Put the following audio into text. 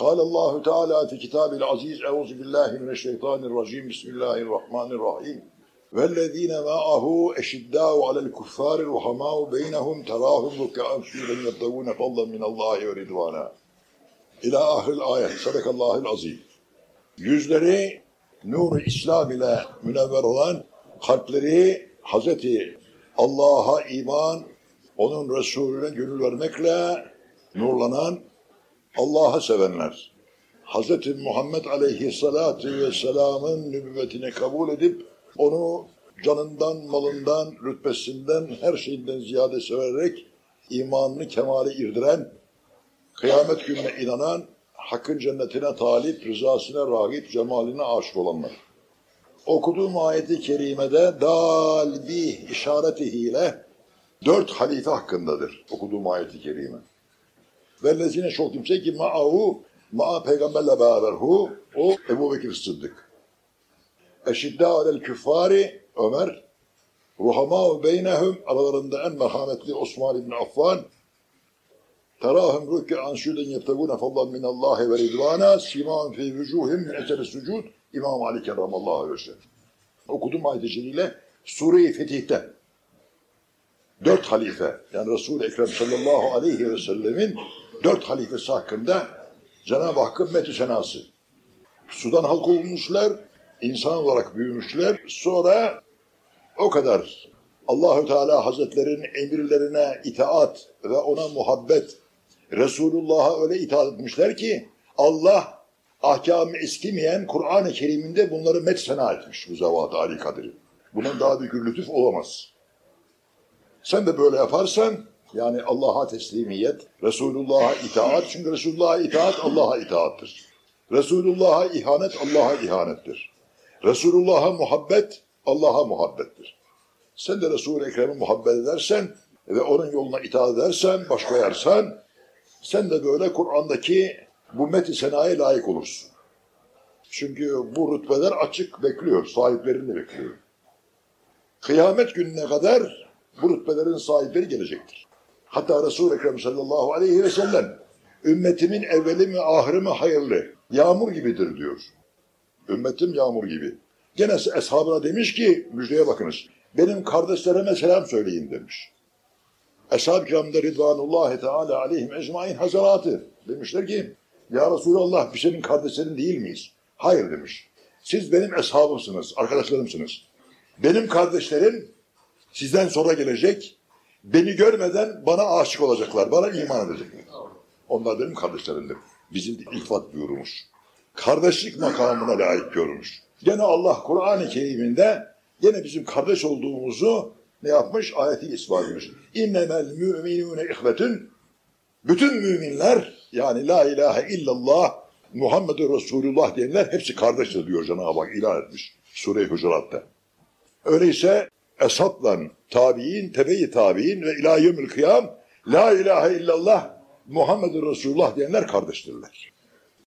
قال الله تعالى في كتاب العزيز أعوذ بالله من الشيطان الرجيم بسم الله الرحمن الرحيم والذين معه أشداء على الكفار رحماء بينهم تراهم ركعا سجدا يبتغون فضلا من الله ورضوانا İlâ ahir ayet. Sadakallahül azim. Yüzleri nur İslam ile münevver olan kalpleri Hazreti Allah'a iman, onun Resulüne gönül vermekle nurlanan Allah'a sevenler. Hazreti Muhammed Aleyhisselatü Vesselam'ın nübüvvetini kabul edip onu canından, malından, rütbesinden, her şeyinden ziyade severek imanını kemale irdiren kıyamet gününe inanan, hakkın cennetine talip, rızasına rağip, cemaline aşık olanlar. Okuduğum ayeti kerimede dal bi işaretiyle dört halife hakkındadır okuduğum ayeti kerime. Vellezine çok kimse ki ma'ahu, ma'a peygamberle beraber hu, o Ebu Bekir Sıddık. Eşidda alel küffari Ömer, ruhama beynehum aralarında en merhametli Osman İbni Affan, terahum rükü an şuden yebtegûne fallan minallahi ve ridvana, simâhum fî vücûhim min eseri sucud, İmam Ali Kerramallahu aleyhi ve sellem. Okudum ayet-i celiyle Sure-i Fetih'te dört halife yani Resul-i Ekrem sallallahu aleyhi ve sellemin dört halifesi hakkında Cenab-ı Hakk'ın metü senası. Sudan halk olmuşlar, insan olarak büyümüşler. Sonra o kadar Allahü Teala Hazretlerinin emirlerine itaat ve ona muhabbet Resulullah'a öyle itaat etmişler ki Allah ahkamı eskimeyen Kur'an-ı Kerim'inde bunları met sena etmiş bu zavat-ı Ali Kadir'i. Bunun daha büyük bir lütuf olamaz. Sen de böyle yaparsan yani Allah'a teslimiyet, Resulullah'a itaat çünkü Resulullah'a itaat Allah'a itaattır. Resulullah'a ihanet Allah'a ihanettir. Resulullah'a muhabbet Allah'a muhabbettir. Sen de Resul-i Ekrem'e muhabbet edersen ve onun yoluna itaat edersen, baş koyarsan sen de böyle Kur'an'daki bu met-i senaya layık olursun. Çünkü bu rütbeler açık bekliyor, sahiplerini bekliyor. Kıyamet gününe kadar bu rütbelerin sahipleri gelecektir. Hatta Resul-i Ekrem sallallahu aleyhi ve sellem ümmetimin evveli mi ahırı mı hayırlı, yağmur gibidir diyor. Ümmetim yağmur gibi. Gene eshabına demiş ki, müjdeye bakınız, benim kardeşlerime selam söyleyin demiş. Eshab-ı kiramda Ridvanullahi Teala aleyhim ecmain hazaratı demişler ki Ya Resulallah biz senin kardeşlerin değil miyiz? Hayır demiş. Siz benim eshabımsınız, arkadaşlarımsınız. Benim kardeşlerim sizden sonra gelecek, beni görmeden bana aşık olacaklar, bana iman edecekler. Onlar benim kardeşlerimdir. Bizim iltifat buyurmuş. Kardeşlik makamına layık görmüş. Gene Allah Kur'an-ı Kerim'inde gene bizim kardeş olduğumuzu ne yapmış? Ayeti ispat etmiş. İnnemel müminune ihvetün bütün müminler yani la ilahe illallah Muhammedur Resulullah diyenler hepsi kardeştir diyor Cenab-ı Hak ilan etmiş. Sure-i Hucurat'ta. Öyleyse eshabla tabi'in, tebe-i tabi'in ve yevmül kıyam la ilahe illallah Muhammedur Resulullah diyenler kardeştirler.